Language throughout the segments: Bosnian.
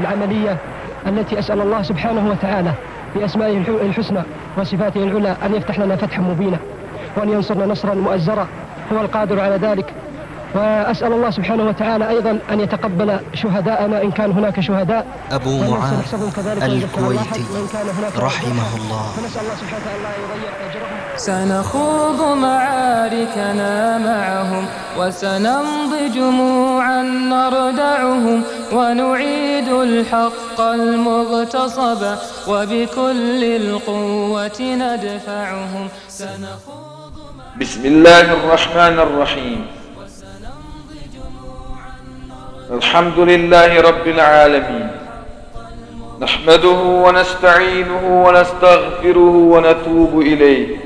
العملية التي أسأل الله سبحانه وتعالى بأسمائه الحسنى وصفاته العلى أن يفتح لنا فتحا مبينا وأن ينصرنا نصرا مؤزرا هو القادر على ذلك. وأسأل الله سبحانه وتعالى أيضا أن يتقبل شهداءنا إن كان هناك شهداء. أبو معاذ الكويتي رحمه الله. سنخوض معاركنا معهم وسنمضي جموعا نردعهم ونعيد الحق المغتصب وبكل القوة ندفعهم. سنخوض بسم الله الرحمن الرحيم. الحمد لله رب العالمين. نحمده ونستعينه ونستغفره ونتوب إليه.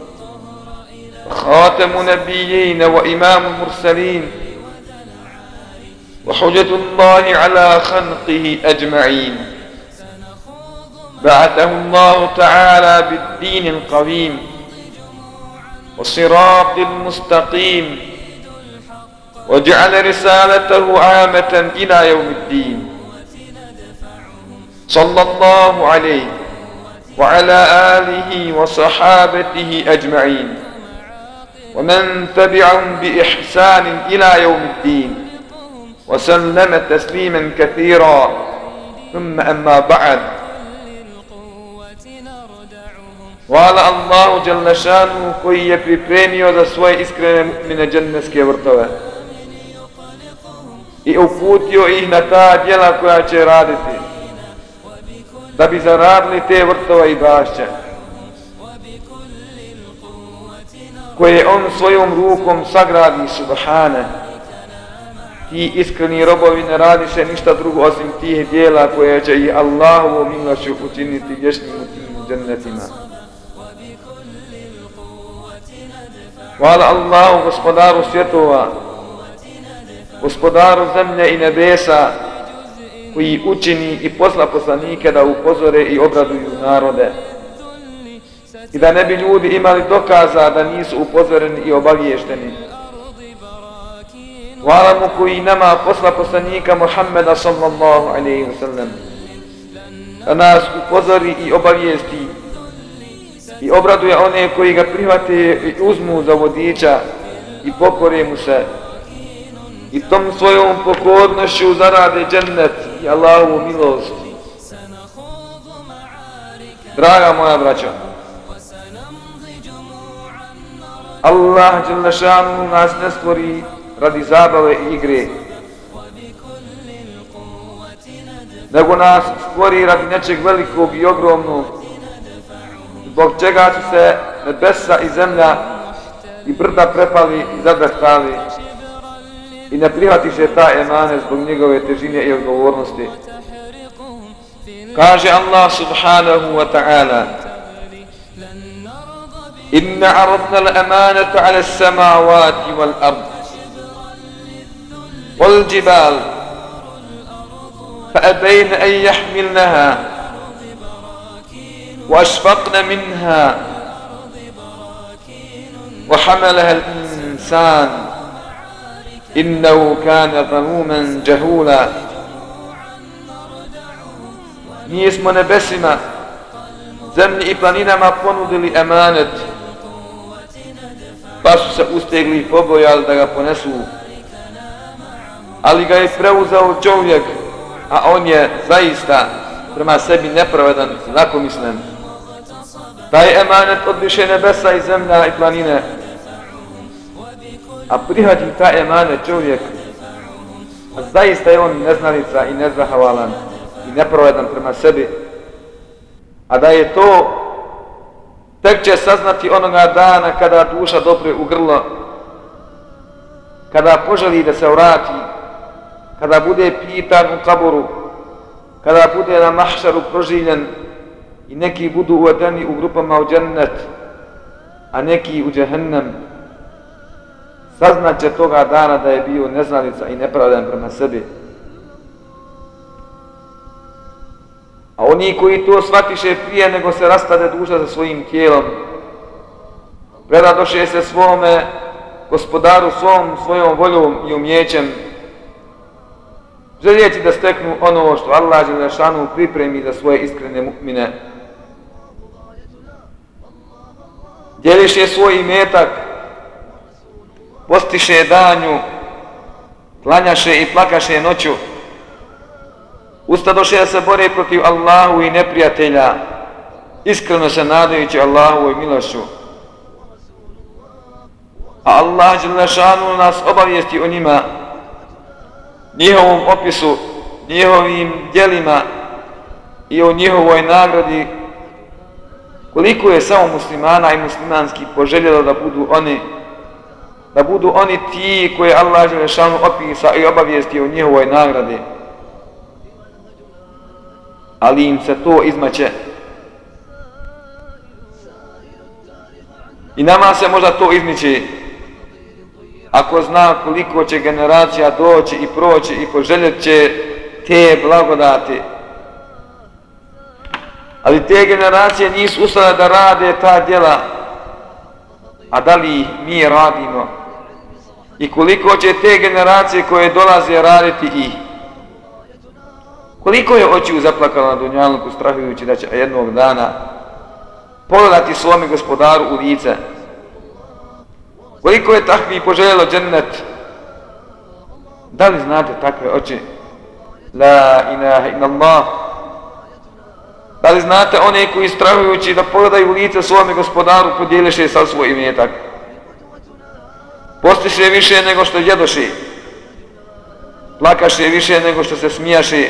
خاتم نبيين وإمام المرسلين وحجة الله على خلقه أجمعين. بعثه الله تعالى بالدين القويم والصراط المستقيم وجعل رسالته عامة إلى يوم الدين. صلى الله عليه وعلى آله وصحابته أجمعين. ومن تبعهم بإحسان إلى يوم الدين وسلم تسليما كثيرا ثم أما بعد الله جل شانه koji je pripremio za svoje iskrene mu'mine dženneske vrtove i uputio ih na ta djela koja će raditi da bi zaradili te vrtova i bašća koje on svojom rukom sagradi subhane. Ti iskreni robovi ne radi se ništa drugo osim tih dijela koje će i Allahovu milošću učiniti vječnim u tim džennetima. Hvala Allahu gospodaru svjetova gospodaru zemlje i nebesa koji učini i posla poslanike da upozore i obraduju narode i da ne bi ljudi imali dokaza da nisu upozoreni i obaviješteni. Hvala mu koji nama posla poslanika Muhammeda sallallahu alaihi wa sallam da nas upozori i obavijesti i obraduje one koji ga prihvate i uzmu za vodiča i pokore mu se i tom svojom pokornošću zarade džennet i Allahovu milost. Draga moja braća, Allah Đelešanu nas ne stvori radi zabave i igre, nego nas stvori radi nečeg velikog i ogromnog, zbog čega su se nebesa i zemlja i brda prepali i zadrhtali i ne prihvatiše ta emane zbog njegove težine i odgovornosti. Kaže Allah subhanahu wa ta'ala إن عرضنا الأمانة على السماوات والأرض والجبال فأبين أن يحملنها وأشفقن منها وحملها الإنسان. إنه كان ظلوما جهولا. Nismo nebesima, zemlji i planinama ponudili emaneti. Pa su se ustegli i pobojali da ga ponesu. Ali ga je preuzao čovjek, a on je zaista prema sebi nepravedan, znakomislen. Taj emanet odviše nebesa i zemlja i planine, a prihvati ta emanet čovjek, a zaista je on neznalica i nezahvalan i nepravedan prema sebi, a da je to tek će saznati onoga dana kada duša dopre u grlo, kada poželi da se vrati, kada bude pitan u kaboru, kada bude na mahšaru proživljen i neki budu uvedeni u grupama u džennet, a neki u džehennem, saznaće toga dana da je bio neznalica i nepravdan prema sebi. A oni koji to shvatiše prije nego se rastade duša za svojim tijelom, predadoše se svome gospodaru svom svojom voljom i umjećem, željeći da steknu ono što Allah Želešanu pripremi za svoje iskrene mu'mine. Djeliše svoj imetak, postiše danju, klanjaše i plakaše noću, ustadoše da se bore protiv Allahu i neprijatelja, iskreno se nadajući Allahu i milošu. A Allah Đelešanu nas obavijesti o njima, njihovom opisu, njihovim djelima i o njihovoj nagradi, koliko je samo muslimana i muslimanski poželjelo da budu oni da budu oni ti koje Allah Đelešanu opisa i obavijesti o njihovoj nagradi. Ali im se to izmaće. I nama se možda to izmići ako zna koliko će generacija doći i proći i poželjet će te blagodati. Ali te generacije nisu ustale da rade ta djela, a da li mi radimo? I koliko će te generacije koje dolaze raditi i koliko je očiju zaplakalo na Dunjaluku strahujući da će jednog dana pogledati svome gospodaru u lice Koliko je takvi poželjelo džennet? Da li znate takve oči? La inaha ina Allah. Da li znate one koji strahujući da pogledaju u lice svome gospodaru podijeliše sa svoj imetak? Postiše više nego što jedoše. Plakaše više nego što se smijaše.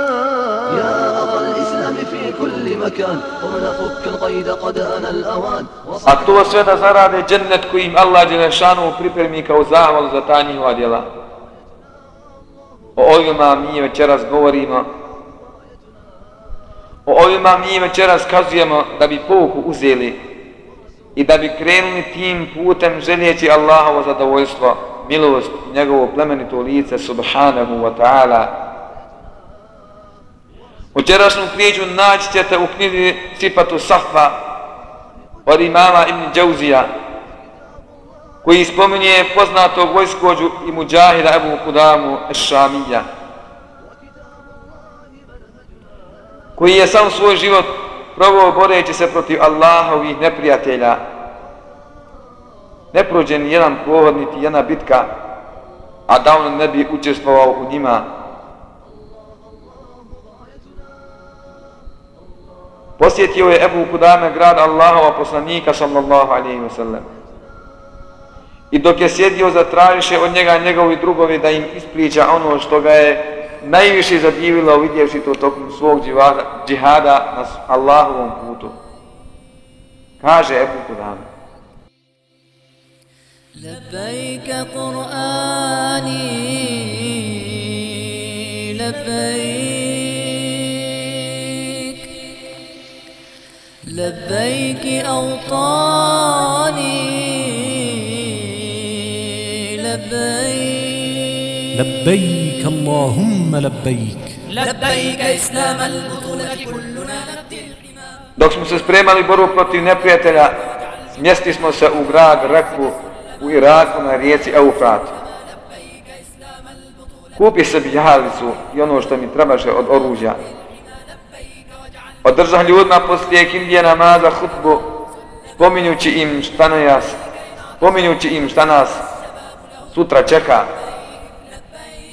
A to sve da zarade džennet koji im Allah Đelešanu pripremi kao zahvalu za ta njihova djela. O ovima mi večeras govorimo. O ovima mi večeras kazujemo da bi pouku uzeli i da bi krenuli tim putem željeći Allahovo zadovoljstvo, milost, njegovo plemenito lice, subhanahu wa ta'ala, Učerašnju priču naći ćete u knjizi Sifatu Safa od imama Ibn Džauzija koji spominje poznatog vojskođu i muđahida Ebu Kudamu Ešamija koji je sam svoj život probao boreći se protiv Allahovih neprijatelja. Ne prođe ni jedan pohod niti jedna bitka a da on ne bi učestvovao u njima. Posjetio je Ebu Kudame grad Allahova poslanika sallallahu alaihi wa sallam. I dok je sjedio zatražiše od njega njegovi drugovi da im ispriča ono što ga je najviše zadivilo vidjevši to tokom svog džihada na Allahovom putu. Kaže Ebu Kudame. لبيك قرآني لبيك لبيك أوطاني لبيك لبيك اللهم لبيك لبيك إسلام البطولة كلنا نبدي Dok smo se spremali boru protiv neprijatelja, smjesti smo se u grad Reku u Iraku na rijeci Eufrat. Kupi se bjalicu i ono što mi trebaše od oružja održah ljudna poslije kindije namaza hutbu, spominjući im šta nas, spominjući im šta nas sutra čeka,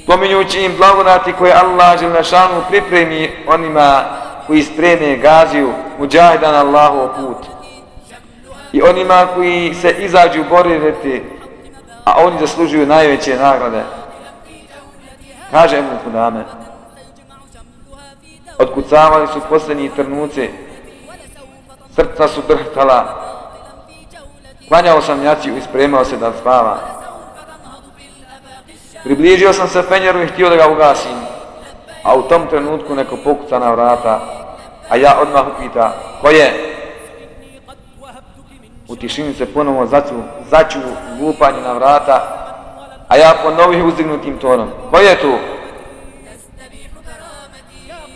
spominjući im blagodati koje Allah Želnašanu pripremi onima koji strene gaziju muđahidan Allahu Allahov put. I onima koji se izađu boriti a oni zaslužuju najveće nagrade. Kaže mu Kudame odkucavali su posljednji trnuce, srca su drhtala klanjao sam jaciju i spremao se da spava približio sam se Fenjeru i htio da ga ugasim a u tom trenutku neko pokuca na vrata a ja odmah upita ko je u tišini se ponovo začu, začu lupanje na vrata, a ja ponovih uzdignutim tonom. Ko je tu?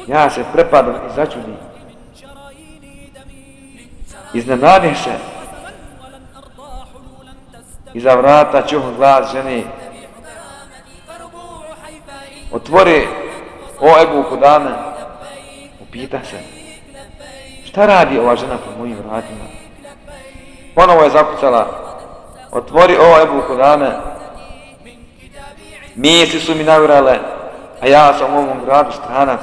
Ja se prepadam i začudim. Iznenadih se. Iza vrata čuh glas žene. Otvori o Ebu Kudame. Upita se. Šta radi ova žena po mojim vratima? Ponovo je zakucala. Otvori o Ebu Kudame. Misli su mi navirale, a ja sam u ovom gradu stranac.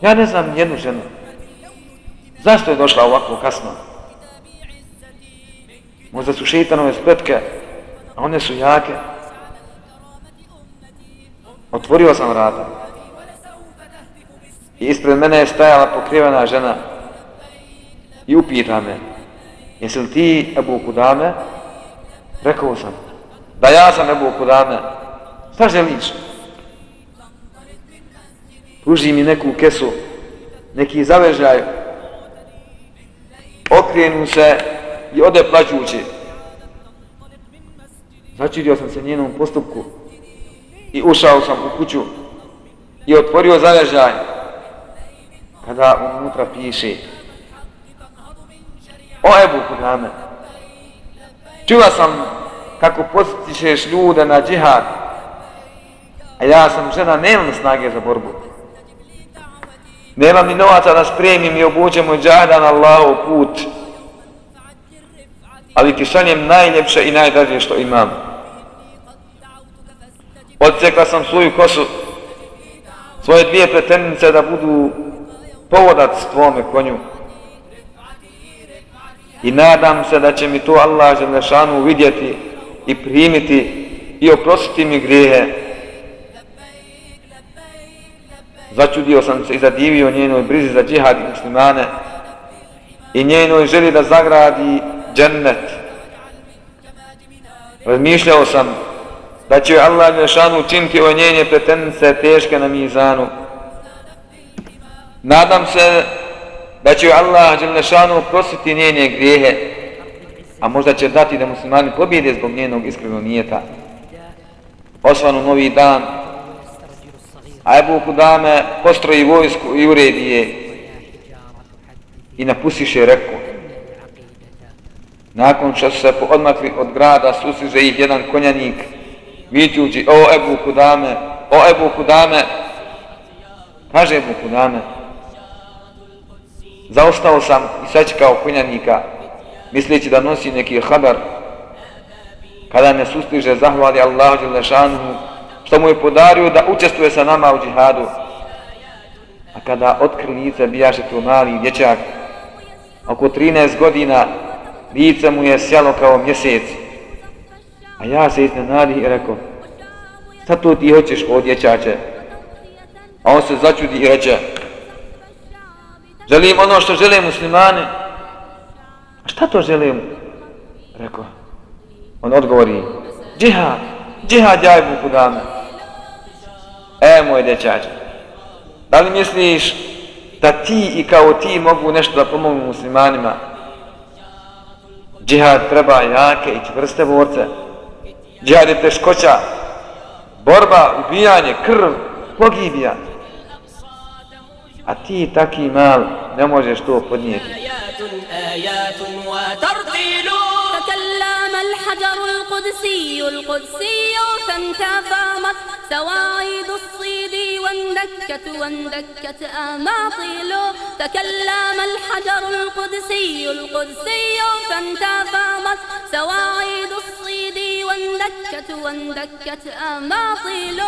Ja ne znam jednu ženu. Zašto je došla ovako kasno? Možda su šeitanove spletke, a one su jake. Otvorio sam vrata. I ispred mene je stajala pokrivena žena. I upita me, Jesi li ti Ebu Kudame? Rekao sam. Da ja sam Ebu Kudame. Šta želiš? Pruži mi neku kesu, neki zavežaj. okrenu se i ode plaćući. Začudio sam se njenom postupku i ušao sam u kuću i otvorio zavežaj kada unutra piše O Ebu Kudame, čula sam kako postičeš ljude na džihad, a ja sam žena, nemam snage za borbu. Nemam ni novaca da spremim i obuđem u na Allahov put, ali ti šaljem najljepše i najdražije što imam. Odsekla sam svoju kosu, svoje dvije pretendnice da budu povodac tvome konju, i nadam se da će mi to Allah Želešanu vidjeti i primiti i oprostiti mi grijehe. Začudio sam se i zadivio njenoj brizi za džihad i muslimane i njenoj želi da zagradi džennet. Razmišljao sam da će Allah Želešanu učiniti o njenje pretenice teške na mizanu. Nadam se da će Allah Đelešanu prositi njene grijehe, a možda će dati da muslimani pobjede zbog njenog iskrenog nijeta. Osvanu novi dan, a Ebu Kudame postroji vojsku i uredi je i napusiše reku. Nakon što su se odmakli od grada, susiže ih jedan konjanik, vićući, o Ebu Kudame, o Ebu Kudame, kaže Ebu Kudame, Zaostao sam i sačekao konjanika, misleći da nosi neki habar. Kada me sustiže, zahvali Allahu Đelešanu, što mu je podario da učestvuje sa nama u džihadu. A kada otkri lice, bijaše to mali dječak, oko 13 godina, lice mu je sjalo kao mjesec. A ja se iznenadi i rekao, šta to ti hoćeš o dječače? A on se začudi i reče, Želim ono što žele muslimani. A šta to želim? Rekao. On odgovori. Džihad. Džihad jaj buku dame. E, moj dečač. Da li misliš da ti i kao ti mogu nešto da pomogu muslimanima? Džihad treba jake i čvrste borce. Džihad je teškoća. Borba, ubijanje, krv, pogibija. a ti taki mal ne možeš to podnijeti. تكلم الحجر القدسي القدسي فانتفامت سواعد الصيد واندكت واندكت أماطيل تكلم الحجر القدسي القدسي فانتفضت سواعيد الصيد واندكت واندكت أماطيل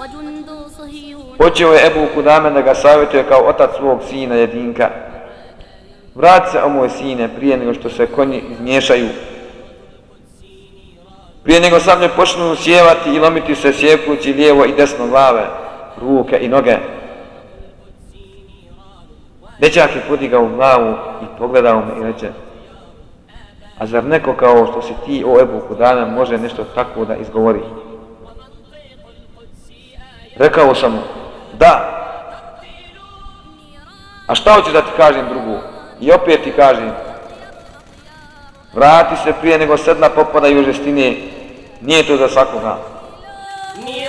وجند صهيون Počeo je Ebu Kudame da ga savjetuje kao otac svog sina jedinka. Vrat se o moj sine prije nego što se konji izmiješaju. Prije nego sam ne počnu sjevati i lomiti se sjekući lijevo i desno glave, ruke i noge. Dečak je podigao glavu i pogledao me i reče A zar neko kao što si ti o Ebu Kudana može nešto tako da izgovori? Rekao sam mu, da. A šta hoćeš da ti kažem drugu? I opet ti kažem, vrati se prije nego sedna popadaju žestine, Nije to za svakog dana. Nije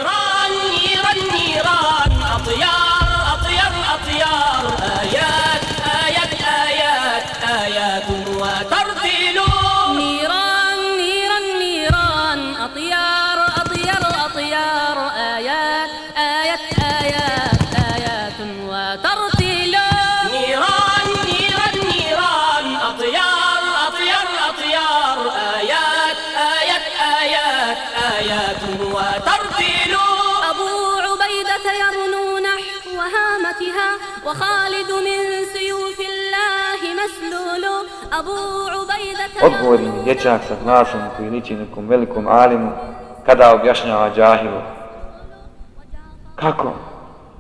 وخالد من سيوف الله مسلول أبو عبيدة Odgovori mi dječak sa glasom koji liči nekom velikom alimu kada objašnjava džahilu. Kako?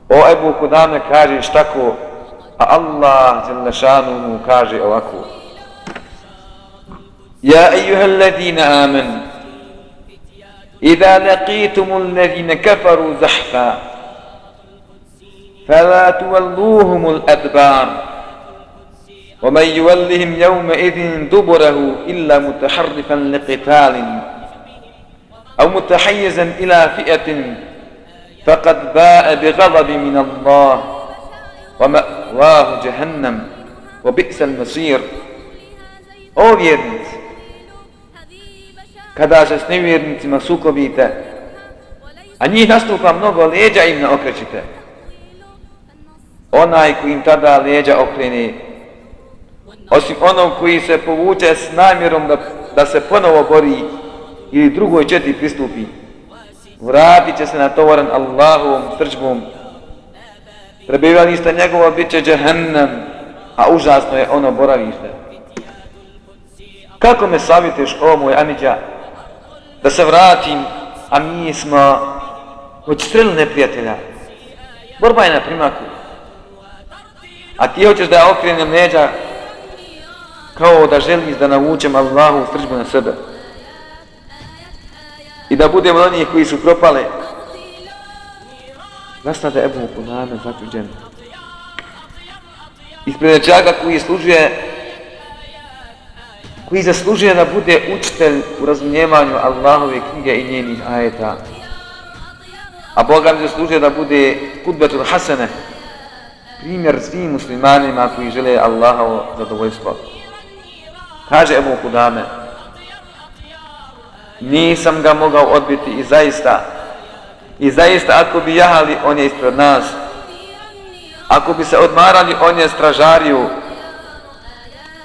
O Ebu Kudame kažeš tako, a Allah Đelešanu mu kaže ovako. Ja ejuha alladina amen, إذا لقيتم الذين كفروا زحفا فلا تولوهم الأدبار ومن يولهم يومئذ دبره إلا متحرفا لقتال أو متحيزا إلى فئة فقد باء بغضب من الله ومأواه جهنم وبئس المصير O vjernici, kada se s nevjernicima sukobite, a njih nastupa mnogo, leđa im. Onaj koji im tada leđa okreni. osim onog koji se povuče s namjerom da, da se ponovo bori ili drugoj četi pristupi, vratit će se na tovaran Allahovom srđbom. Prebivalište njegovo bit će džehennem, a užasno je ono boravište. Kako me savjetuješ, o moj Amidja, da se vratim, a mi smo odstreli neprijatelja. Borba je na primaku. A ti hoćeš da ja okrenem leđa kao da želiš da navučem Allahu u srđbu na sebe. I da budemo oni koji su propale. Nastade Ebu Kuname začuđen. Ispred nečaka koji služuje koji zaslužuje da bude učitelj u razumijevanju Allahove knjige i njenih ajeta. A Boga mi zaslužuje da bude kudbetul hasene, primjer svim muslimanima koji žele Allahovo zadovoljstvo. Kaže Ebu Kudame, nisam ga mogao odbiti i zaista, i zaista ako bi jahali, on je ispred nas. Ako bi se odmarali, on je stražariju,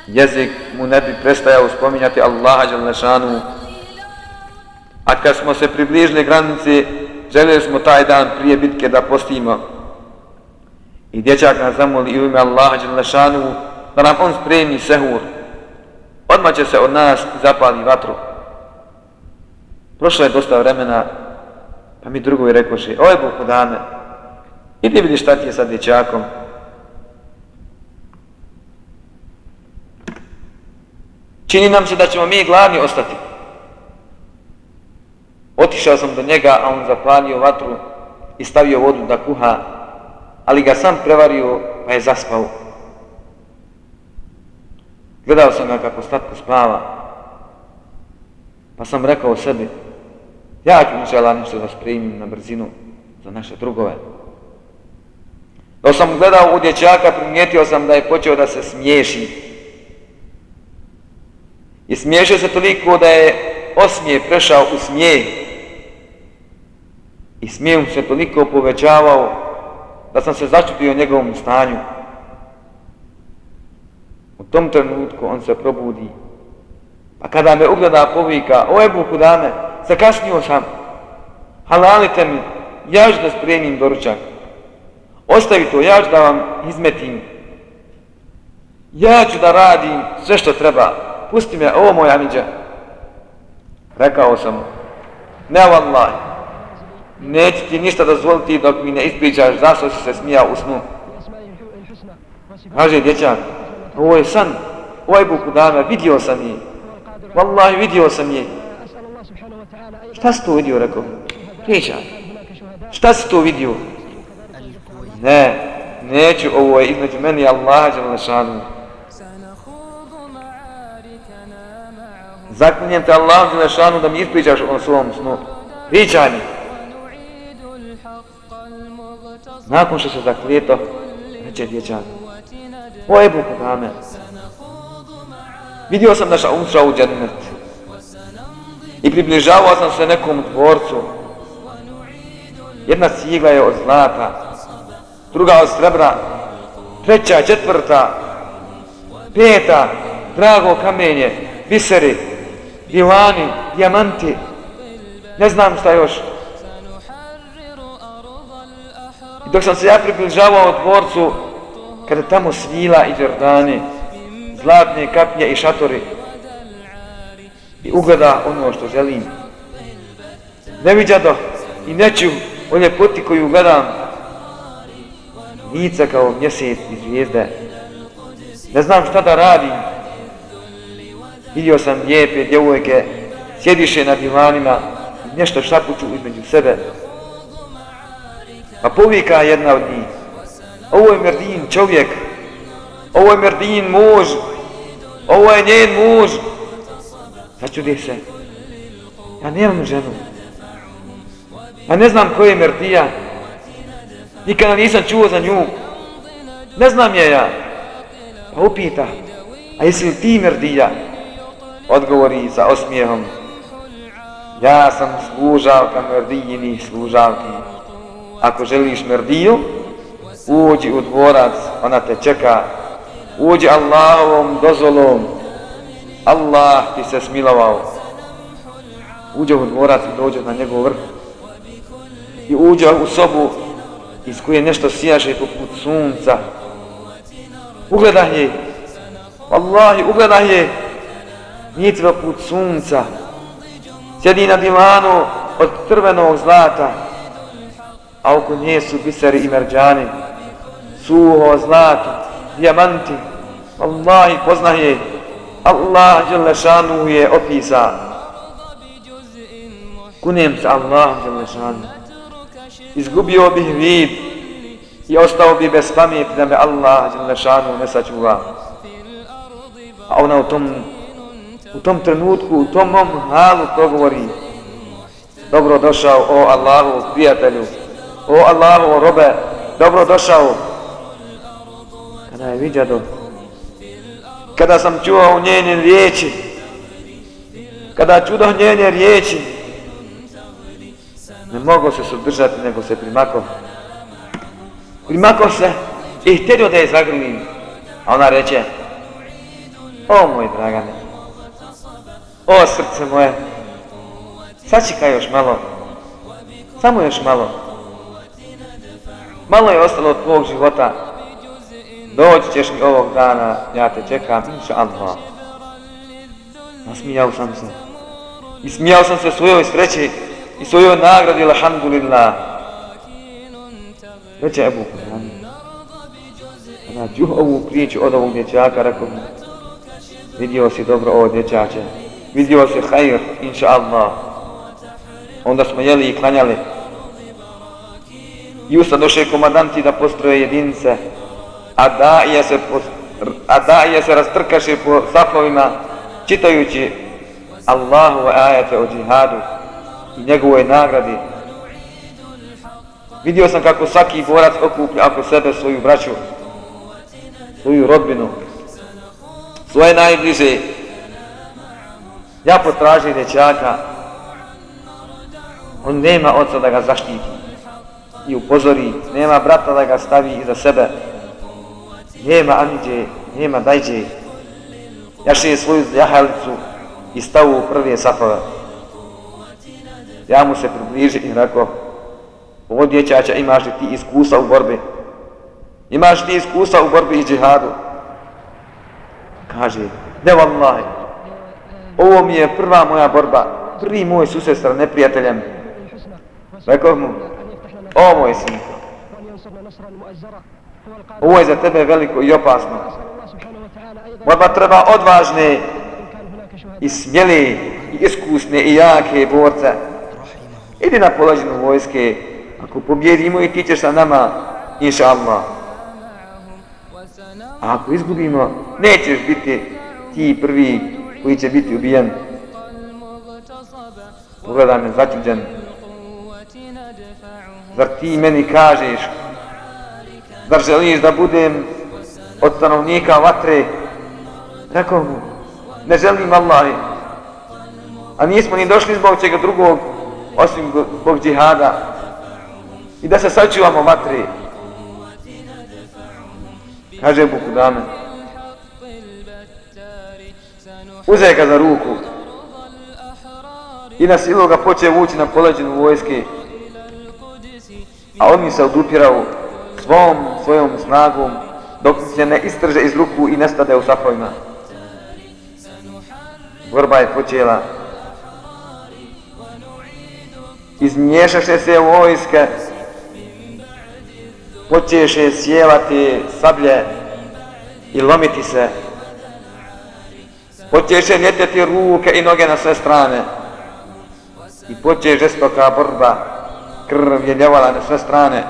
jezik mu ne bi prestajao spominjati Allaha Đalešanu. A kad smo se približili granici, željeli smo taj dan prije bitke da postimo. I dječak nas zamoli u ime Allaha Đelešanu da nam on spremi sehur. Odmah će se od nas zapali vatru. Prošlo je dosta vremena, pa mi drugovi rekoši, oj Bog dane, idi vidi šta ti je sa dječakom, Čini nam se da ćemo mi glavni ostati. Otišao sam do njega, a on zapalio vatru i stavio vodu da kuha, ali ga sam prevario, pa je zaspao. Gledao sam ga kako slatko spava, pa sam rekao sebi, ja ću inšala nešto da spremim na brzinu za naše drugove. Dok sam gledao u dječaka, primijetio sam da je počeo da se smiješi, I smiješio se toliko da je osmije prešao u smijeh. I smijem se toliko povećavao da sam se začutio njegovom stanju. U tom trenutku on se probudi. A kada me ugleda povika, o Ebu Kudame, zakasnio sam, halalite mi, ja ću da spremim doručak. Ostavi to, ja ću da vam izmetim. Ja ću da radim sve što treba. Pusti me, ovo moja miđa. Rekao sam, ne vallaj, neću ti ništa dozvoliti dok mi ne ispričaš zašto si se smijao u snu. Kaže dječak, ovo je san, ovaj buku dana, vidio sam je. Wallahi, vidio sam je. Šta si to vidio, rekao? Priča. Šta si to vidio? Ne, neću, ovo je između meni Allah, Allaha Đalešanu. Zaklinjem te Allahom Đalešanu da mi ispričaš o svom snu. Pričaj mi. Nakon što se zaklijeto, reče dječak. O Ebu Kudame, vidio sam da sam ušao u džennet i približavao sam se nekom dvorcu. Jedna sigla je od zlata, druga od srebra, treća, četvrta, peta, drago kamenje, biseri, divani, dijamanti, ne znam šta još. Dok sam se ja približavao dvorcu, kada tamo svila i džordani, zlatne kapnje i šatori, i ugleda ono što želim. Ne viđa do i neću o ljepoti koju gledam, lica kao mjesec i zvijezde. Ne znam šta da radim. Vidio sam lijepe djevojke, sjediše na divanima, nešto šapuću između sebe. Pa povika jedna od njih. Ovo je Merdin čovjek. Ovo je Merdin muž. Ovo je njen muž. Začudi se. Ja nemam ženu. Ja ne znam ko je Merdija. Nikada nisam čuo za nju. Ne znam je ja. Pa upita. A jesi li ti Merdija? Odgovori sa osmijehom. Ja sam služavka Merdijini služavki. Ako želiš Merdiju, uđi u dvorac, ona te čeka. Uđi Allahovom dozvolom. Allah ti se smilovao. Uđe u dvorac i dođe na njegov vrh. I uđe u sobu iz koje nešto sijaše poput sunca. Ugledaj je. Wallahi, ugledaj je. Nije ti poput sunca. Sjedi na divanu od crvenog zlata. A oko nje su biseri i merđani. Suho zlato, dijamanti. Allah poznah je. Allah Đelešanu je opisa. Kunem se Allah Đelešanu. Izgubio bih vid i ostao bi bez pameti da me Allah Đelešanu ne sačuva. A ona u tom, u tom trenutku, u tom mom halu to govori. Dobro došao, o Allahu prijatelju, o Allahu robe, dobro došao. Kada je viđado, kada sam čuo u njene riječi, kada čudo njene riječi, ne mogu se sudržati, nego se primako. Primako se i htjedio da je zagrlim. A ona reče, o moj dragane, o srce moje, sačekaj još malo, samo još malo. Malo je ostalo od tvojeg života, doći ćeš mi ovog dana, ja te čekam, inša Allah. Nasmijao sam se. I smijao sam se svojoj sreći i svojoj nagradi, alhamdulillah. Reče Ebu Kur'an. Kada ću ovu priču od ovog dječaka, rekao mi, vidio si dobro ovo dječače, vidio si hajr, inša Allah. Onda smo jeli i klanjali. I ustadoše došli komandanti da postroje jedinice, a daje se, po, a daje se rastrkaše po safovima, čitajući Allahu ajate o džihadu i njegovoj nagradi. Vidio sam kako svaki borac okuplja oko sebe svoju braću, svoju rodbinu, svoje najbliže. Ja potražim dječaka, on nema oca da ga zaštiti i upozori, nema brata da ga stavi iza sebe, nema aniđe, nema dajđe, jaše svoju jahalicu i stavu u prve safove. Ja mu se približi i rekao, ovo dječača imaš li ti iskusa u borbi? Imaš ti iskusa u borbi i džihadu? Kaže, ne vallahi, ovo mi je prva moja borba, prvi moj susestra neprijateljem. Rekao mu, o moj sinko, ovo je za tebe veliko i opasno. Borba treba odvažne i smjele i iskusne i jake borce. Idi na polažinu vojske, ako pobjedimo i ti ćeš sa nama, inša Allah. A ako izgubimo, nećeš biti ti prvi koji će biti ubijen. Pogledaj me začuđen. Zar ti meni kažeš, zar želiš da budem od stanovnika vatre? Rekao mu, ne želim Allahi. A nismo ni došli zbog čega drugog, osim zbog džihada. I da se sačuvamo vatre. Kaže Buku dame. Uze ga za ruku. I na silu ga poče vući na poleđenu vojske. A on mi se odupirao svom, svojom snagom, dok se ne istrže iz ruku i nestade u safojima. Borba je počela. Izmiješaše se vojske, počeše sjevati sablje i lomiti se. Počeše ljeteti ruke i noge na sve strane. I počeše žestoka borba, krv je ljevala na sve strane.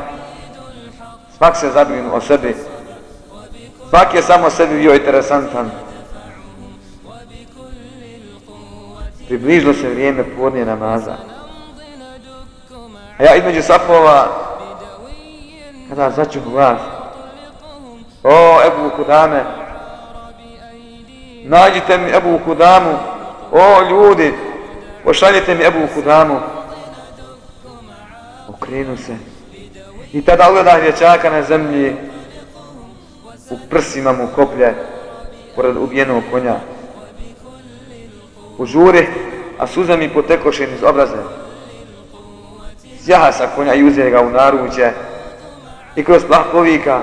Svak se zabrinuo o sebi. Svak je samo sebi bio interesantan. Približilo se vrijeme podnije namaza. A ja između safova kada začu glas. O, Ebu Kudame, nađite mi Ebu Kudamu, o ljudi, pošaljite mi Ebu Kudamu. Okrenu se. I tada ugledam dječaka na zemlji, u prsima mu koplje, pored ubijenog konja. Požuri, a suza mi potekoše iz obraze. Sjaha sa konja i uze ga u naruđe, i kroz plahovika.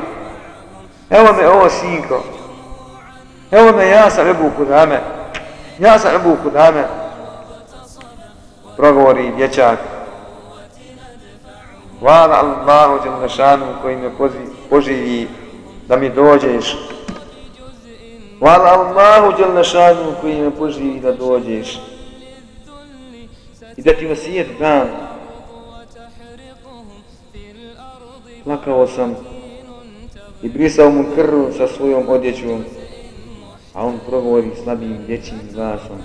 Evo me ovo sinko. Evo me ja sam Ebu Kudame. Ja sam Ebu Kudame. Progovori dječak. Hvala Allahu Đelešanu koji me poživi da mi dođeš. Hvala Allahu Đelešanu koji me poživi da dođeš. I da ti vasijet dan. plakao sam i brisao mu krv sa svojom odjećom, a on progovori slabim dječjim glasom.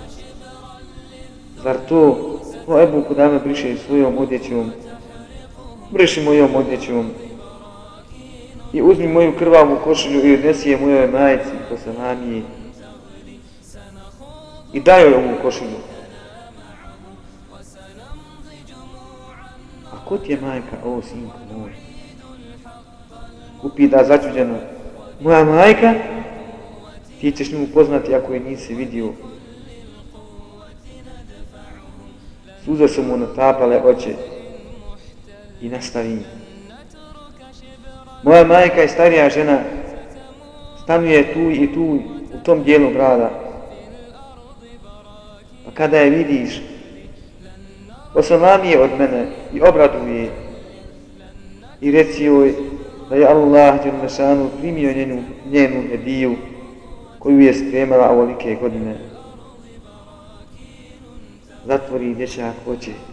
Zar to, o Ebu Kudame briše svojom odjećom, briši mojom odjećom i uzmi moju krvavu košulju i odnesi je mojoj majici ko se namije i daj joj ovu košulju. A ko ti je majka, o sinko moj? Upita začuđeno. Moja majka, ti ćeš nju upoznati ako je nisi vidio. Suze su mu natapale oče i nastavim. Moja majka je starija žena, stanuje tu i tu u tom dijelu grada. Pa kada je vidiš, osalami je od mene i obraduje i reci joj, da je Allah Đelešanu primio njenu, njenu hediju koju je spremala ovolike godine. Zatvori dječak oči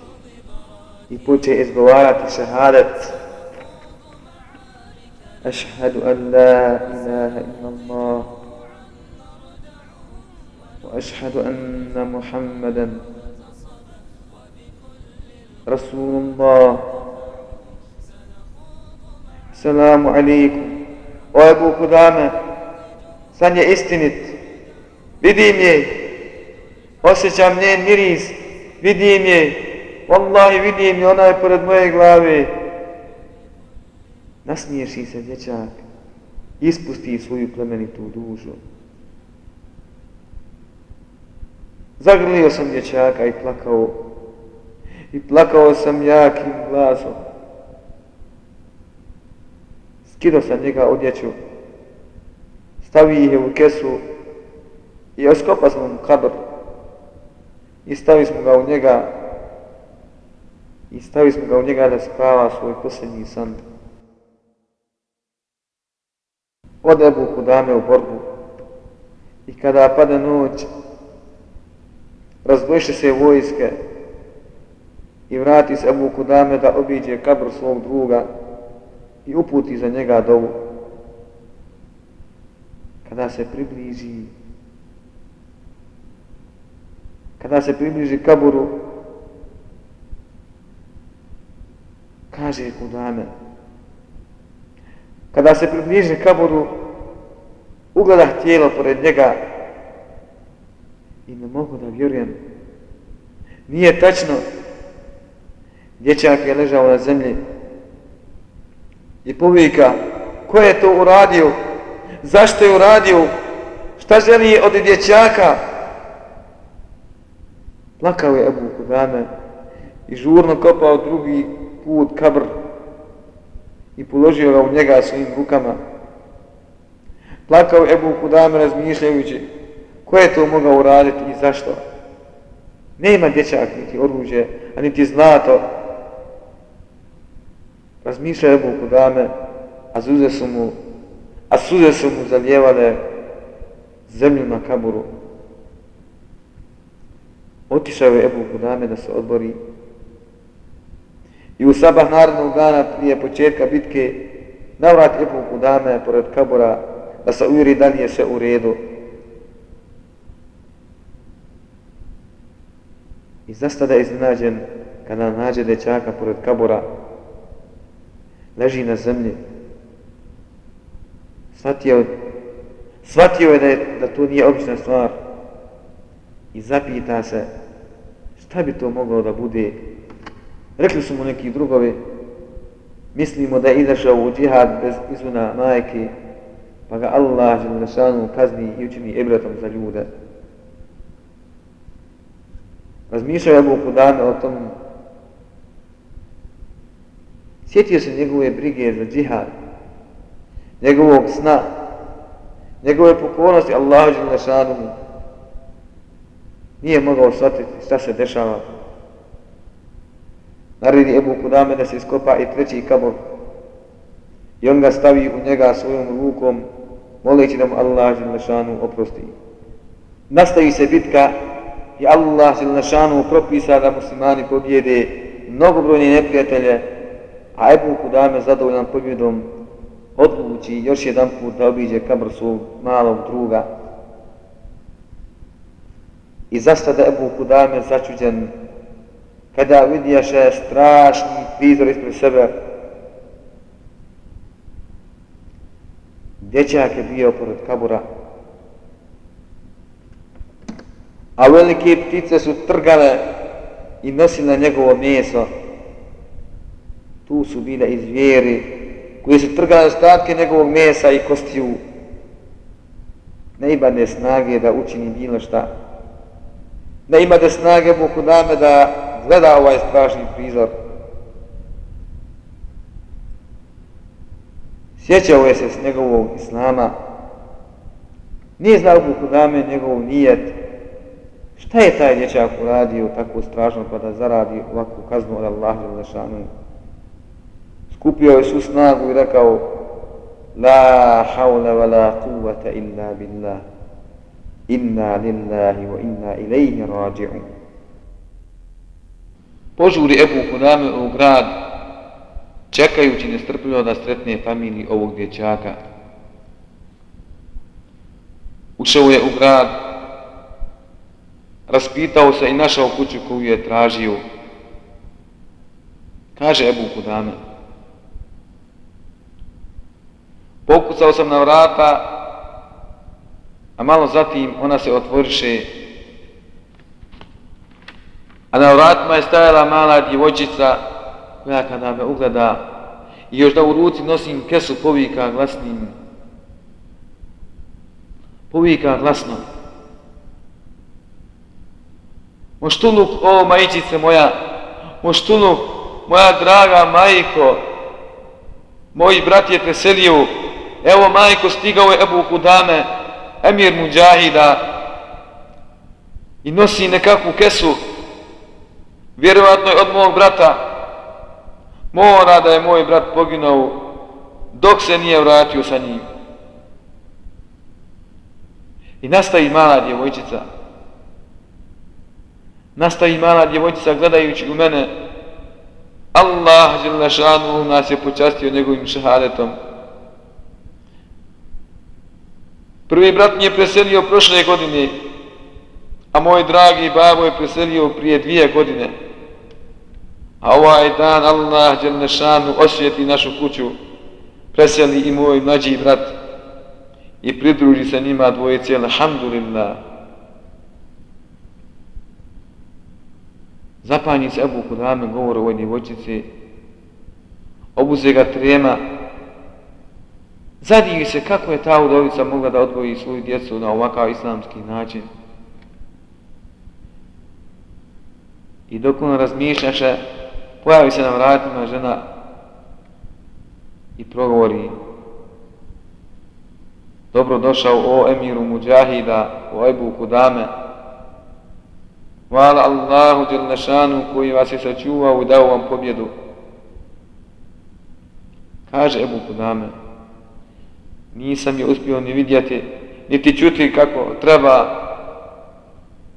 i poče izgovarati šahadat. Ašhadu an la ilaha illa Allah wa ašhadu anna Muhammadan Rasulullah Salamu alaikum. O Ebu Kudame, san je istinit. Vidim je. Osjećam njen miris. Vidim je. Wallahi vidim i ona je pored moje glave. Nasmiješi se dječak, ispusti svoju plemenitu dužu. Zagrlio sam dječaka i plakao. I plakao sam jakim glasom. Skido sam njega odjeću. Stavi je u kesu i oskopa sam mu kabr. I stavi smo ga u njega i stavi smo ga u njega da spava svoj posljednji san. Ode Ebu Kudame u borbu i kada pada noć, razdvojiše se vojske i vrati se Ebu Kudame da obiđe kabr svog druga i uputi za njega dovu. Kada se približi kada se približi kaburu kaže Kudame kada se približi kaboru, ugledah tijelo pored njega i ne mogu da vjerujem. Nije tačno. Dječak je ležao na zemlji i povika ko je to uradio? Zašto je uradio? Šta želi od dječaka? Plakao je Ebu Kudame i žurno kopao drugi put kabr i položio ga u njega svojim rukama. Plakao Ebu Kudame razmišljajući Ko je to mogao uraditi i zašto? Nema dječak niti oruđe, a niti zlato. Razmišlja Ebu Kudame, a suze su mu, a suze su mu zalijevale zemlju na kaburu. Otišao je Ebu Kudame da se odbori. I u sabah narodnog dana prije početka bitke navrat Ebu Kudame pored kabura da se uvjeri da li je sve u redu. I zastada je iznenađen kada nađe dečaka pored kabura, leži na zemlji. Svatio, svatio je da, je da to nije obična stvar i zapita se šta bi to moglo da bude. Rekli su mu neki drugovi, mislimo da je izašao u džihad bez izuna majke, pa ga Allah kazni i učini ibretom za ljude. Razmišljao je Abu Kudame o tom. Sjetio se njegove brige za džihad, njegovog sna, njegove pokornosti Allahu Đelešanu. Nije mogao shvatiti šta se dešava. Naredi Ebu Kudame da se iskopa i treći kabor. I on ga stavi u njega svojom rukom, moleći da mu Allah Želešanu oprosti. Nastavi se bitka i Allah Želešanu propisa da muslimani pobjede mnogobrojne neprijatelje, a Ebu Kudame zadovoljan pobjedom odluči još jedan put da obiđe kabr svog malog druga. I zastada Ebu Kudame začuđen kada vidješe strašni prizor ispred sebe. Dječak je bio pored kabura, a velike ptice su trgale i nosile njegovo meso. Tu su bile i zvijeri koje su trgale ostatke njegovog mesa i kostiju. Ne ima ne snage da učini bilo šta. Ne ima snage Boku dame da gleda ovaj strašni prizor. Sjećao je se s njegovog islama. Nije znao kako dame njegov nijet, Šta je taj dječak uradio tako strašno pa da zaradi ovakvu kaznu od Allaha Đelešanu? Skupio je su snagu i rekao La hawla wa la quvata illa billah Inna lillahi wa inna ilaihi rađi'un Požuri Ebu Kuname u grad čekajući nestrpljivo da sretne familiji ovog dječaka. Ušao je u grad raspitao se i našao kuću koju je tražio. Kaže Ebu Kudame. Pokucao sam na vrata, a malo zatim ona se otvoriše. A na vratima je stajala mala djevojčica koja kada me ugleda i još da u ruci nosim kesu povika glasnim. Povika glasno. Moštuluk, o majčice moja, moštuluk, moja draga majko, moji brat je preselio, evo majko stigao je Ebu Kudame, emir Mujahida, i nosi nekakvu kesu, vjerovatno je od mog brata, mora da je moj brat poginao dok se nije vratio sa njim. I nastavi mala djevojčica. Nastavi mala djevojčica gledajući u mene. Allah Đelešanu nas je počastio njegovim šahadetom. Prvi brat mi je preselio prošle godine, a moj dragi babo je preselio prije dvije godine. A ovaj dan Allah Đelnešanu osvijeti našu kuću, preseli i moj mlađi brat i pridruži se njima dvojice, alhamdulillah. Zapanji se Ebu Kudame govor o ovoj djevojčici, obuze ga trema, zadivi se kako je ta udovica mogla da odvoji svoju djecu na ovakav islamski način. I dok on razmišljaše, pojavi se na vratima žena i progovori dobro došao o emiru muđahida, o Ebu Kudame. Hvala Allahu Đelnešanu koji vas je sačuvao i dao vam pobjedu. Kaže Ebu Kudame, nisam je uspio ni vidjeti, niti čuti kako treba,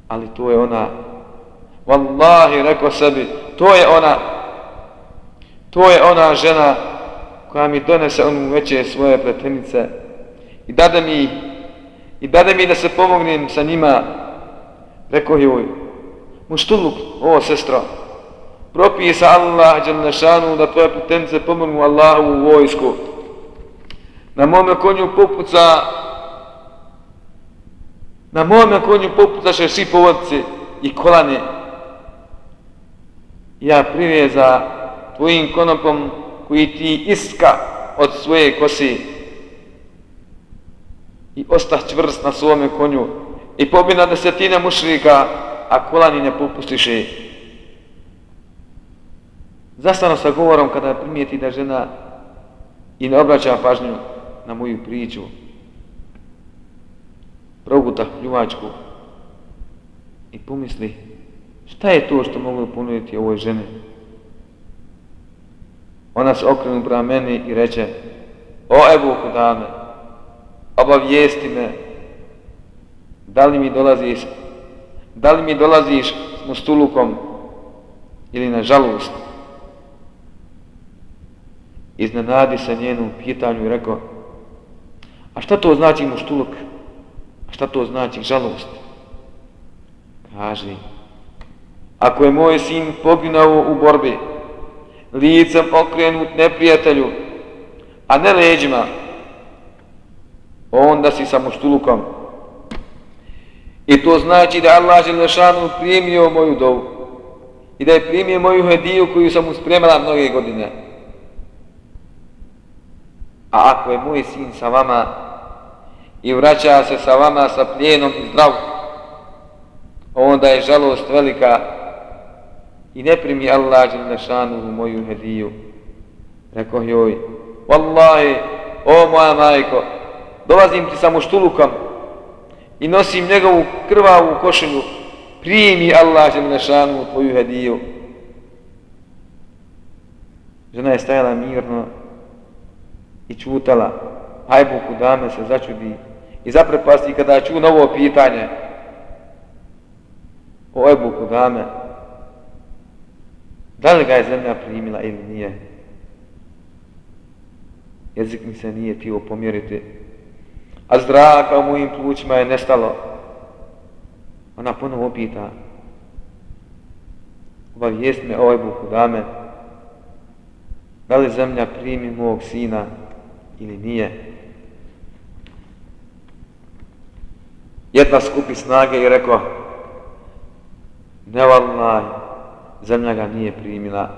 ali to je ona. Wallahi, rekao sebi, to je ona, to je ona žena koja mi donese onu veće svoje pletenice. I dade mi i dade mi da se pomognem sa njima rekao joj muštuluk, o sestra propisa Allah Đalnešanu da tvoje pletenice pomognu Allahu u vojsku. Na mome konju popuca na mome konju popucaše šipovodci i kolane. Ja priveza tvojim konopom koji ti iska od svoje kose i ostah čvrst na svome konju i pobi na desetine mušrika, a kolani ne popustiše. Zastano sa govorom kada primijeti da žena i ne obraća pažnju na moju priču. Proguta ljuvačku i pomisli šta je to što mogu ponuditi ovoj žene. Ona se okrenu prema meni i reče, o Ebu Kudame, obavijesti me, da li mi dolaziš, da li mi dolaziš s mustulukom ili na žalost. Iznenadi se njenu pitanju i rekao, a šta to znači mustuluk? A šta to znači žalost? Kaži, ako je moj sin poginao u borbi, licem okrenut neprijatelju, a ne leđima, onda si sa muštulukom. I to znači da Allah Želešanu primio moju dovu i da je primio moju hediju koju sam mu spremala mnoge godine. A ako je moj sin sa vama i vraća se sa vama sa plijenom i zdrav, onda je žalost velika i ne primi Allah Đelešanu u moju hediju. Rekao joj, Wallahi, o moja majko, dolazim ti sa muštulukom i nosim njegovu krvavu košinu, primi Allah Đelešanu u tvoju hediju. Žena je stajala mirno i čutala, hajbuku dame se začudi i zaprepasti kada ču novo pitanje o Ebu Kudame, Da li ga je zemlja primila ili nije? Jezik mi se nije tio pomjeriti. A zraka u mojim plućima je nestalo. Ona ponovo pita. Obavijest me ovaj Bog dame. Da li zemlja primi mog sina ili nije? Jedna skupi snage i rekao Ne vallaj, zemlja ga nije primila.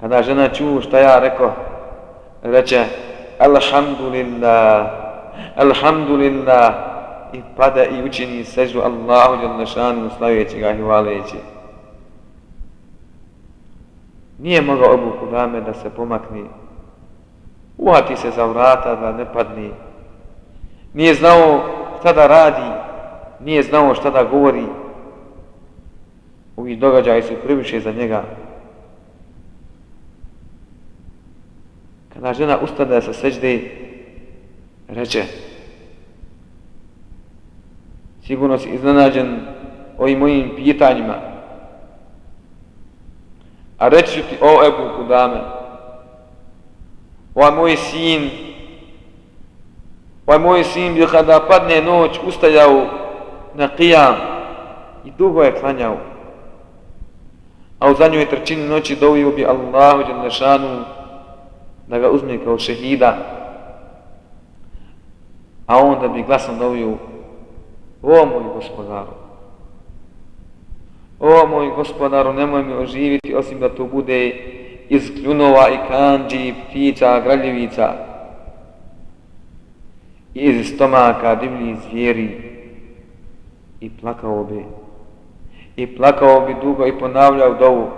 Kada žena ču šta ja rekao, reče Alhamdulillah, Alhamdulillah i pada i učini sežu Allahu Đalešanu slavijeći ga i hvaleći. Nije mogao Ebu Kudame da se pomakni, uhati se za vrata da ne padni. Nije znao šta da radi, nije znao šta da govori. Ovi događaji su previše za njega. Kada žena ustade sa seđde, reče, sigurno si iznenađen ovim mojim pitanjima. A reći ti, o Ebu Kudame, ovaj moj sin, ovaj moj sin bi kada padne noć ustajao na qiyam i dugo je klanjao. A u zadnjoj trećini noći dovio bi Allahu Đelešanu da ga uzme kao šehida. A onda bi glasno dovio O moj gospodaru, o moj gospodaru, nemoj mi oživiti osim da to bude iz kljunova i kanđi, ptica, graljevica, iz stomaka divlji zvijeri i plakao bi. I plakao bi dugo i ponavljao dovu.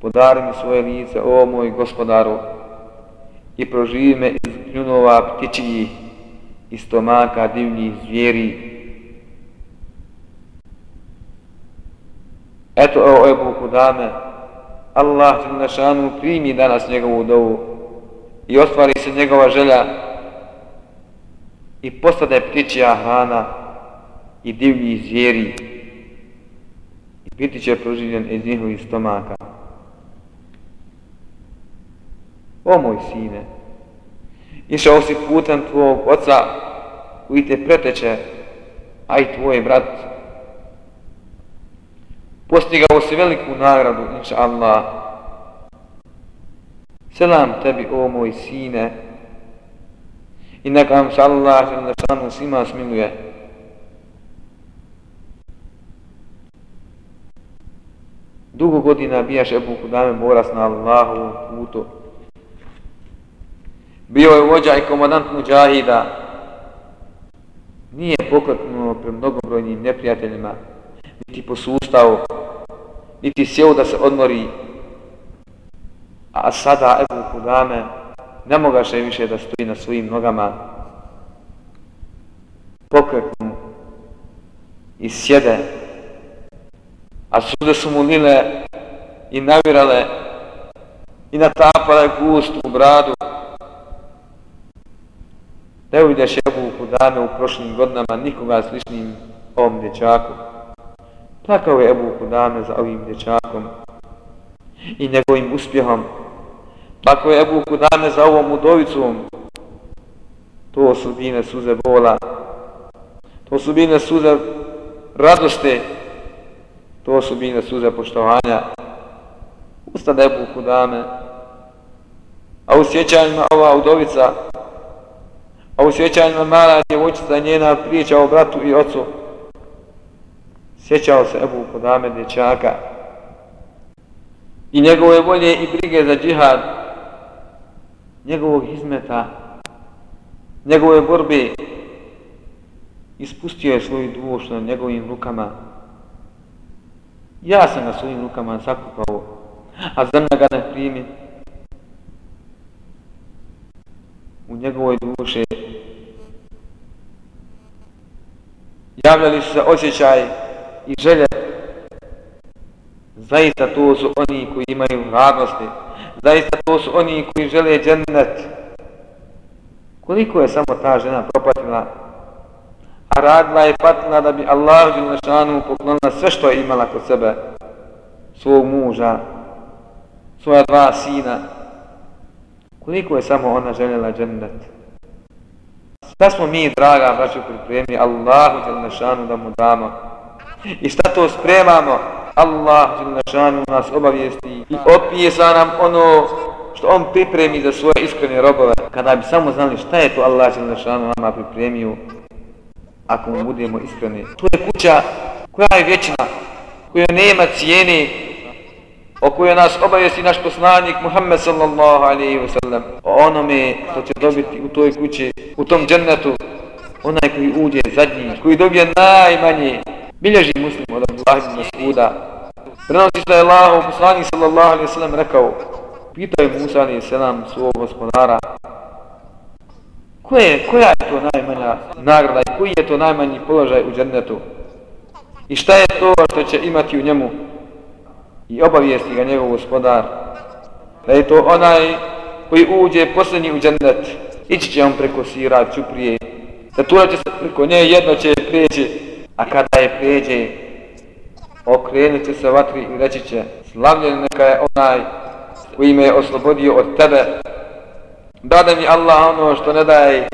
Podari mi svoje lice, o moj gospodaru, i proživi me iz kljunova ptičiji, i stomaka divnih zvijeri. Eto, o Ebu Kudame, Allah Đelešanu primi danas njegovu dovu i ostvari se njegova želja i postade ptičija hrana i divnih zvijeri biti će proživljen iz njihovih stomaka. O moj sine, išao si putem tvojeg oca koji te preteče, a i tvoj brat. Postigao si veliku nagradu, inša Allah. Selam tebi, o moj sine, i neka vam se Allah svima smiluje. Dugo godina bijaš Ebu Kudame boras na Allahovom putu. Bio je vođa i komandant muđahida. Nije pokretnuo pre mnogobrojnim neprijateljima, niti posustao, niti sjeo da se odmori. A sada Ebu Kudame ne mogaše više da stoji na svojim nogama. Pokretnu i sjede, a suze su mu lile i navirale i natapale gust u bradu. Ne uvideš Ebu Kudame u prošlim godinama nikoga sličnim ovom dječaku. Plakao je Ebu Kudame za ovim dječakom i njegovim uspjehom. Plakao je Ebu Kudame za ovom udovicom. To su bine suze bola. To su bine suze radosti. To su bine suze poštovanja. usta Ebu Kudame. A u sjećanjima ova udovica A u sjećanjima mala djevojčica njena priča o bratu i ocu. Sjećao se Ebu Kodame dječaka i njegove volje i brige za džihad, njegovog izmeta, njegove borbe, ispustio je svoju dušu na njegovim rukama. Ja sam ga svojim rukama zakupao, a zemlja ga ne primi. U njegovoj duše javljali su se osjećaj i želje. Zaista to su oni koji imaju radnosti. Zaista to su oni koji žele džennet. Koliko je samo ta žena propatila, radila je patila da bi Allah Đelešanu poklonila sve što je imala kod sebe, svog muža, svoja dva sina. Koliko je samo ona željela džennet. Šta smo mi, draga braću, pripremili Allahu Đelešanu da mu damo? I šta to spremamo? Allah Đelešanu nas obavijesti i opisa nam ono što on pripremi za svoje iskrene robove. Kada bi samo znali šta je to Allah Đelešanu nama pripremio, ako mu budemo iskreni. To je kuća koja je vječna, koja nema cijene, o kojoj nas obavijesti naš poslanik Muhammed sallallahu alaihi wa sallam o onome što će dobiti u toj kući, u tom džennetu onaj koji uđe zadnji, koji dobije najmanje bilježi muslim od Allah ibn Mas'uda prenosi što je Allah poslanik sallallahu alaihi wa sallam rekao pitaj Musa alaihi sallam svog gospodara koje, koja je to najmanja nagrada i koji je to najmanji položaj u džennetu? I šta je to što će imati u njemu? I obavijesti ga njegov gospodar. Da je to onaj koji uđe posljednji u džennet ići će on preko sira čuprije. Da će se preko nje jedno će prijeći a kada je prijeđe okrenut će se vatri i reći će slavljen neka je onaj koji me je oslobodio od tebe dade mi Allah ono što ne daje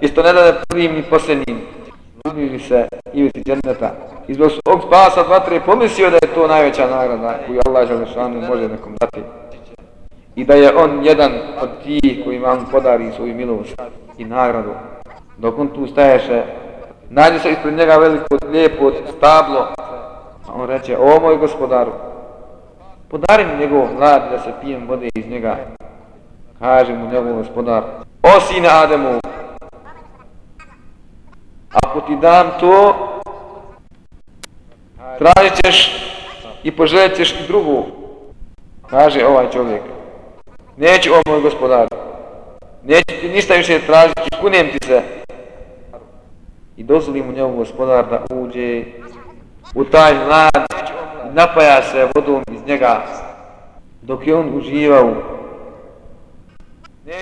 isto ne daje prvim ni posljednjim uzmili se iviti dženneta. I zbog svog spasa vatre pomislio da je to najveća nagrada koju Allah Želešanu može nekom dati. I da je on jedan od tih koji vam podari svoju milost i nagradu. Dok on tu staješe, nađe se ispred njega veliko lijepo stablo. A on reče, o moj gospodaru, podari mi njegov hlad da se pijem vode iz njega. Kaže mu njegov gospodar, o sine Ademu, Ako ti dam to, tražit ćeš i poželjet ćeš i drugu. Kaže ovaj čovjek. Neću o moj gospodar. Neću ti ništa više tražiti, kunem ti se. I dozvoli mu njegov gospodar da uđe u taj mlad napaja se vodom iz njega. Dok je on uživao,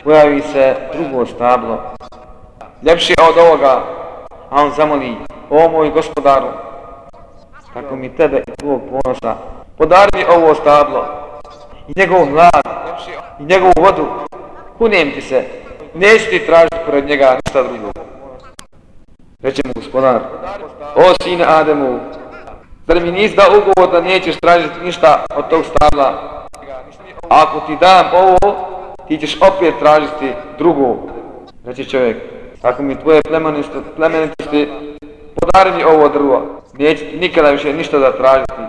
pojavi se drugo stablo. Ljepše od ovoga, a on zamoli, o moj gospodaru, kako mi tebe i tvojeg ponosa, podari mi ovo stablo, i njegov hlad, i njegovu vodu, kunem ti se, neću ti tražiti pored njega ništa drugo. Reče mu gospodar, o sine Ademu, zar mi nisi da ugovor da nećeš tražiti ništa od tog stabla, ako ti dam ovo, ti ćeš opet tražiti drugo. Reče čovjek, Ako mi tvoje plemenitosti podari mi ovo drvo, neće nikada više ništa da tražiti.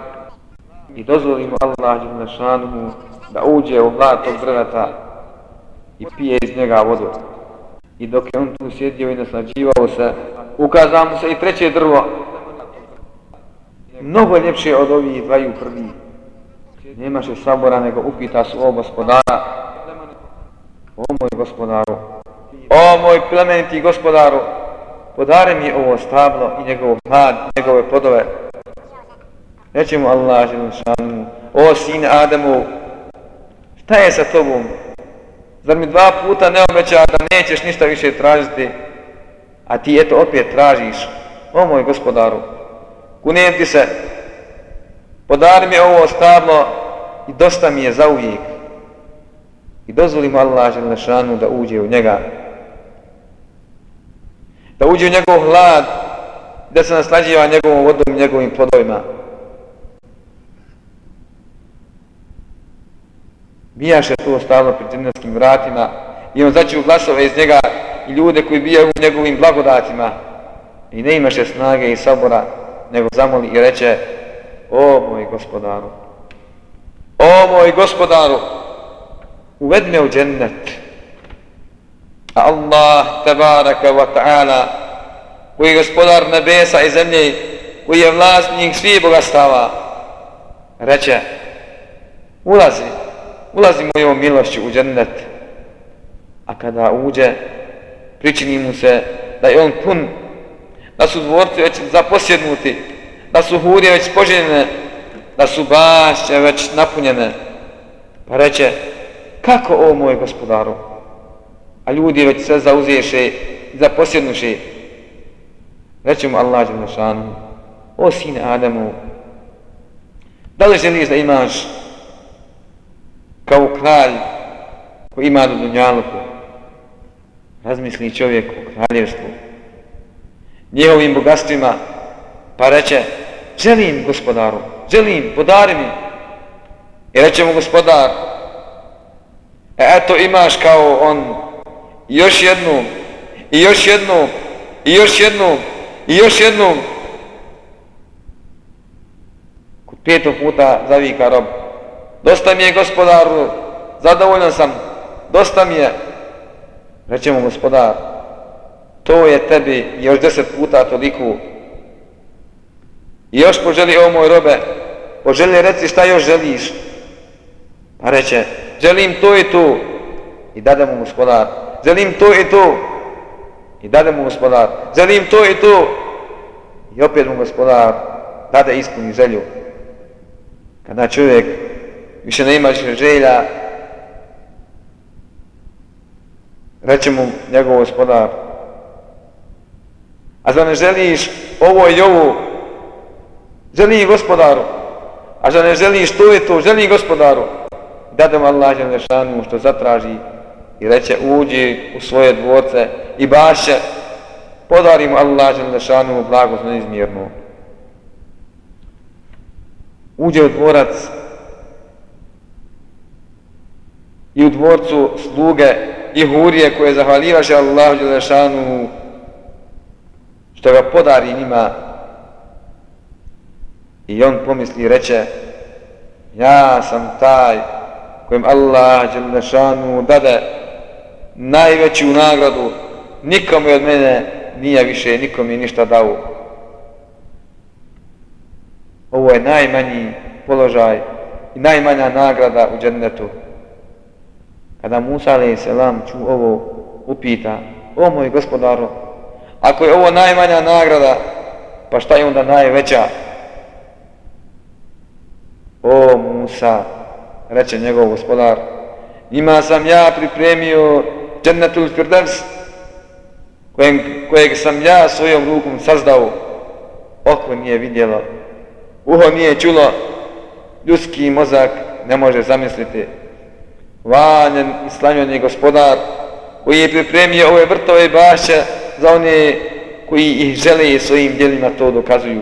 I dozvolimo Allah Đelešanuhu da uđe u hlad tog drveta i pije iz njega vodu. I dok je on tu sjedio i naslađivao se, ukazao mu se i treće drvo, mnogo ljepše od ovih dvaju prvi. Nemaše sabora nego upita su gospodara, o moj gospodaru, O moj plemeniti gospodaru, podari mi ovo stablo i njegov hlad, njegove podove. Reći mu Allah, šanu, o sine Adamu, šta je sa tobom? Zar mi dva puta ne obeća da nećeš ništa više tražiti, a ti eto opet tražiš, o moj gospodaru, kunijem ti se, podari mi ovo stablo i dosta mi je zauvijek. I dozvolimo Allah, šanu, da uđe u njega da uđe u njegov hlad, da se naslađiva njegovom vodom i njegovim plodovima. Bijaše tu ostalo pri džennetskim vratima i on začeo glasove iz njega i ljude koji bijaju u njegovim blagodatima i ne imaše snage i sabora, nego zamoli i reče O moj gospodaru, o moj gospodaru, uved me u džennet. Allah tabaraka wa ta'ala koji je gospodar nebesa i zemlje koji je vlasnik svih bogastava reče ulazi ulazi mojom milošću u džennet a kada uđe pričini mu se da je on pun da su dvorci već zaposjednuti da su hurje već poželjene da su bašće već napunjene pa reče kako o moj gospodaru a ljudi već sve zauzeše, zaposjednuše. Reće mu Allah je našanu, o sine Adamu, da li želiš da imaš kao kralj koji ima do dunjaluku, razmisli čovjek o kraljevstvu, njegovim bogatstvima, pa reče, želim gospodaru, želim, podari mi. I reče mu gospodar, e, eto imaš kao on još jednu, i još jednu, i još jednu, i još jednu. Kod petog puta zavika rob, Dosta mi je gospodaru, zadovoljan sam, dosta mi je. Rećemo gospodar, to je tebi još deset puta toliko. I još poželi o moj robe, poželi reci šta još želiš. Pa reće, želim to i to. I dade mu gospodar, želim to i to. I dade mu gospodar, želim to i to. I opet mu gospodar dade ispuni želju. Kada čovjek više ne imaš želja, reće mu njegov gospodar, a za ne želiš ovo i ovo, želi gospodaru, a za ne želiš to i to, želi gospodaru, dadem Allah Želešanu što zatraži i reće uđi u svoje dvorce i baše, podari mu Allah Želešanu blagost neizmjernu. Uđe u dvorac i u dvorcu sluge i hurije koje zahvalivaše Allahu Đelešanu što ga podari njima i on pomisli i reče ja sam taj kojem Allah Đelešanu dade najveću nagradu nikom od mene nije više nikom je ništa dao ovo je najmanji položaj i najmanja nagrada u džennetu Kada Musa a.s. ču ovo upita, o moj gospodaru, ako je ovo najmanja nagrada, pa šta je onda najveća? O Musa, reče njegov gospodar, ima sam ja pripremio džennetul firdevs, kojeg, kojeg sam ja svojom rukom sazdao, oko nije vidjelo, uho nije čulo, ljudski mozak ne može zamisliti vanjen i slanjen je gospodar koji je pripremio ove vrtove baše za one koji ih žele svojim djelima to dokazuju.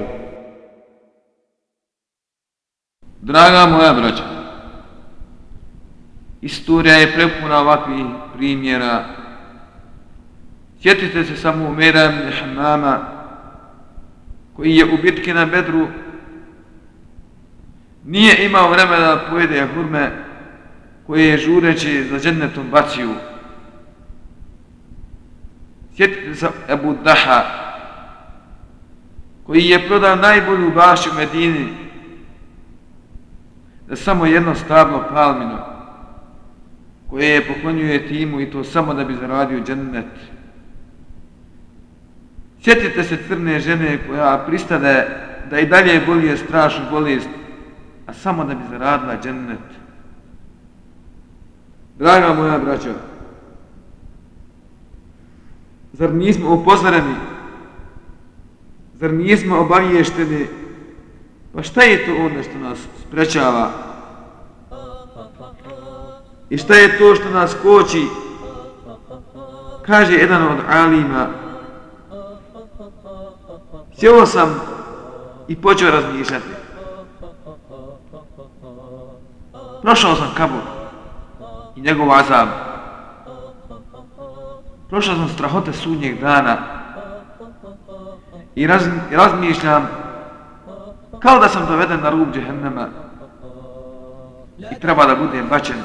Draga moja braća, istorija je prepuna ovakvih primjera. Sjetite se samo Umera ibn Hamama koji je u bitki na Bedru nije imao vremena da pojede hurme koje je žureći za džennetom baciju. Sjetite se Ebu Daha, koji je prodao najbolju baš u Medini, da samo jedno stablo palmino, koje je poklonjuje timu i to samo da bi zaradio džennet. Sjetite se crne žene koja pristade da i dalje bolije strašnu bolest, a samo da bi zaradila džennet. Draga moja braća, zar nismo upozoreni, zar nismo obaviješteni, pa šta je to onda što nas sprečava? I šta je to što nas koči? Kaže jedan od alima, sjelo sam i počeo razmišljati. Prošao sam kabur i njegov azab. Prošao sam strahote sudnjeg dana i raz, razmišljam kao da sam doveden na rub džehennema i treba da budem bačen.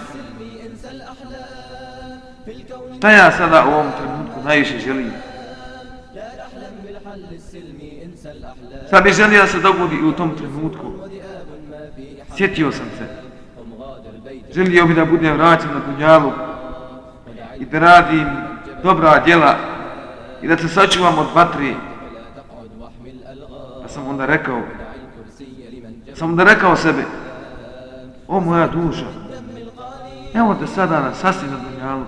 Šta ja sada u ovom trenutku najviše želim? Sad bih želio da se dogodi u tom trenutku. Sjetio sam se želio bi da budem vraćan na dunjalu i da radim dobra djela i da se sačuvam od vatri. Pa sam onda rekao, pa sam onda rekao sebe, o moja duša, evo te sada na sasvim na dunjalu,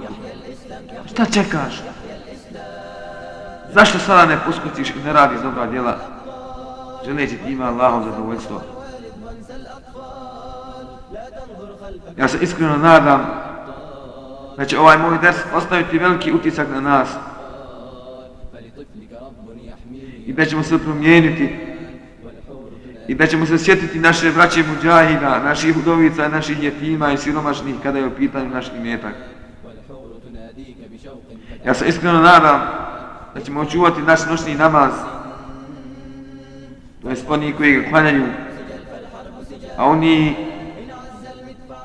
šta čekaš? Zašto sada ne poskuciš i ne radiš dobra djela? Želeći ti ima Allahom zadovoljstvo. Ja se iskreno nadam da će ovaj moj ders ostaviti veliki utisak na nas i da ćemo se promijeniti i da ćemo se sjetiti naše braće muđahida, naših hudovica, naših jetima i siromašnih kada je u pitanju naš imetak. Ja se iskreno nadam da ćemo očuvati naš noćni namaz to je oni koji ga klanjaju a oni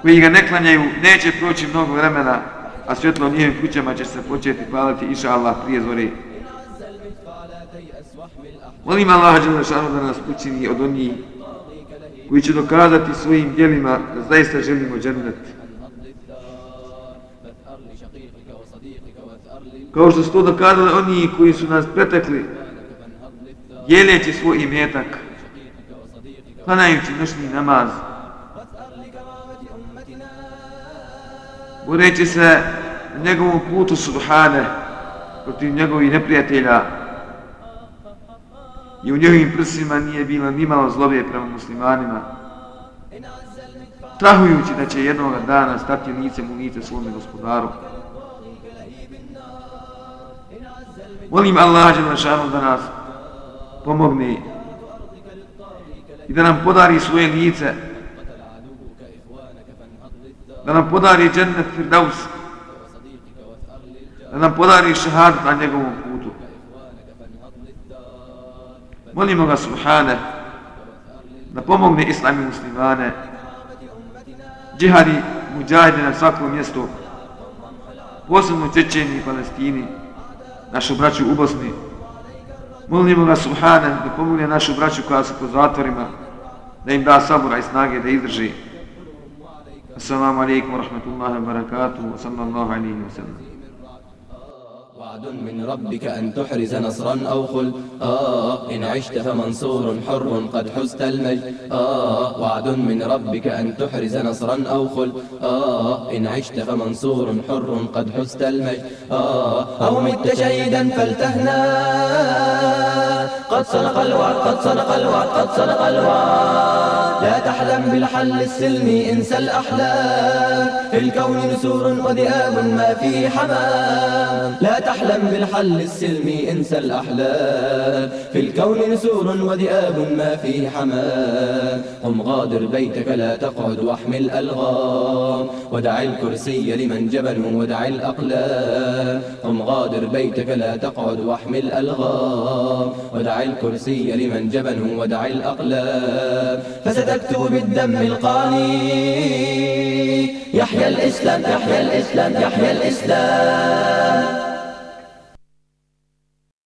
koji ga ne klanjaju, neće proći mnogo vremena, a svjetlo u njihovim kućama će se početi paliti, iša Allah, prije zore. Molim Allah Đelešanu da nas učini od onih koji će dokazati svojim djelima da zaista želimo džennet. Kao što su to dokazali oni koji su nas pretekli, dijeleći svoj imetak, klanajući noćni namaz, boreći se na njegovom putu subhane protiv njegovih neprijatelja. I u njegovim prsima nije bilo ni malo zlobe prema muslimanima, strahujući da će jednog dana stati licem u lice svome gospodaru. Molim Allah Đelešanu da nas pomogne i da nam podari svoje lice, da nam podari džennet Firdaus, da nam podari šehad na njegovom putu. Molimo ga Subhane da pomogne islam i muslimane, džihadi, muđahide na svakom mjestu, posebno Čečeni i Palestini, našu braću u Bosni. Molimo ga Subhane da pomogne našu braću koja su po zatvorima, da im da sabora i snage da izdrži. Assalamu alaikum wa rahmatullahi wa barakatuhu wa sallallahu alaihi wa sallam. وعد من ربك أن تحرز نصرا أو خل. آه إن عشت فمنصور حر قد حزت المجد. آه وعد من ربك أن تحرز نصرا أو خل. آه إن عشت فمنصور حر قد حزت المجد. آه أو مت شهيدا فلتهنى قد صدق الوعد قد صدق الوعد قد صدق الوعد. لا تحلم بالحل السلمي إنسى الأحلام. في الكون نسور وذئاب ما فيه حمام. لا تحلم بالحل السلمي انسى الأحلام في الكون نسور وذئاب ما فيه حمام. قم غادر بيتك لا تقعد واحمل ألغام. ودع الكرسي لمن جبل ودع الأقلام. قم غادر بيتك لا تقعد واحمل ألغام. ودع الكرسي لمن جبل ودع الأقلام. فستكتب بالدم القاني. يحيى الإسلام يحيى الإسلام يحيى الإسلام.